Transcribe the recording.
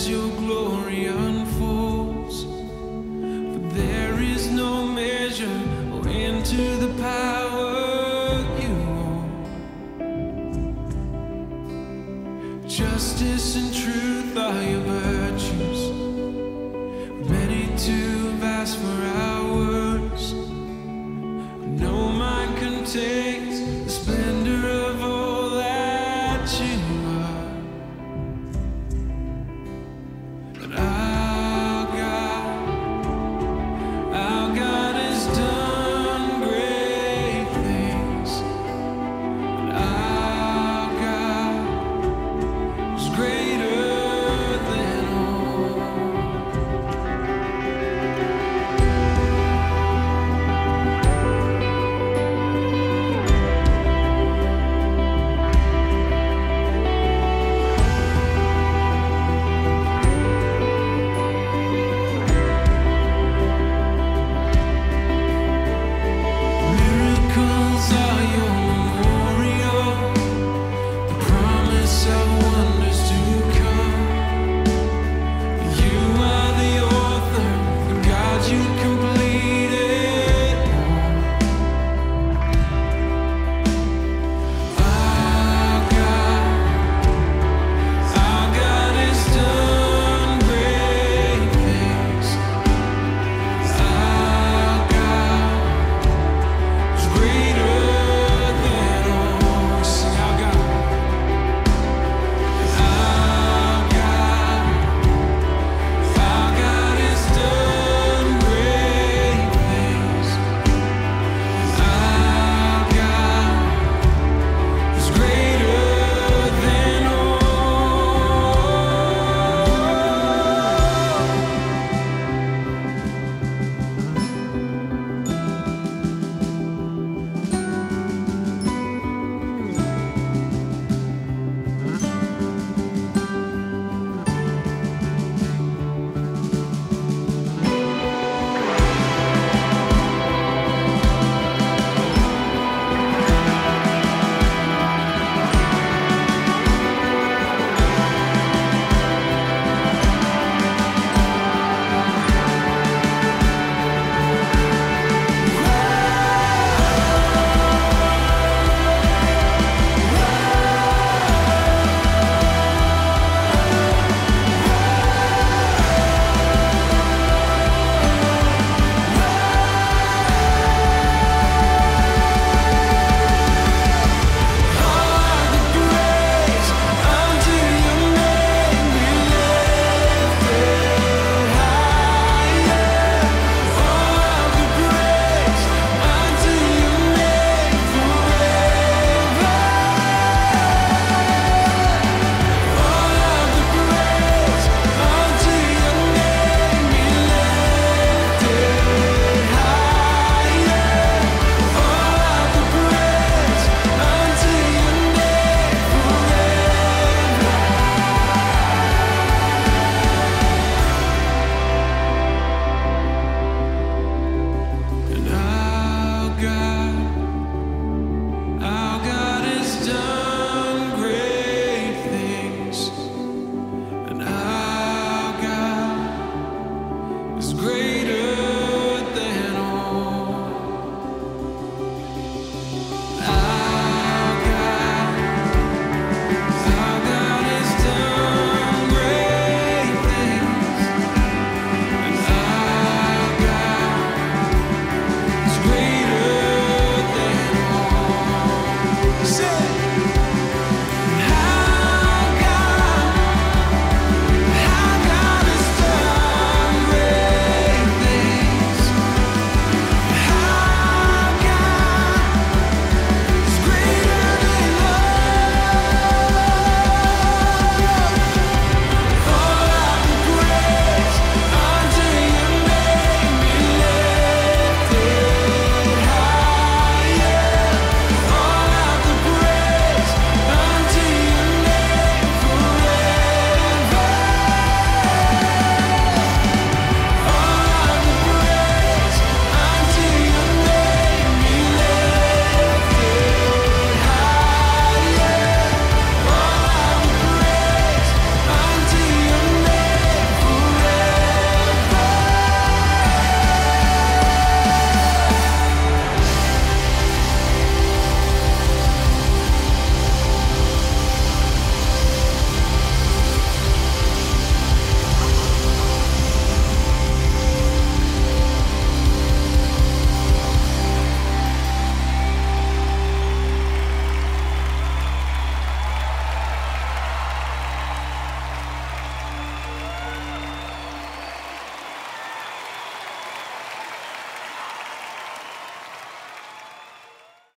as your glory unfolds. For there is no measure the power you. Justice and truth are your virtues.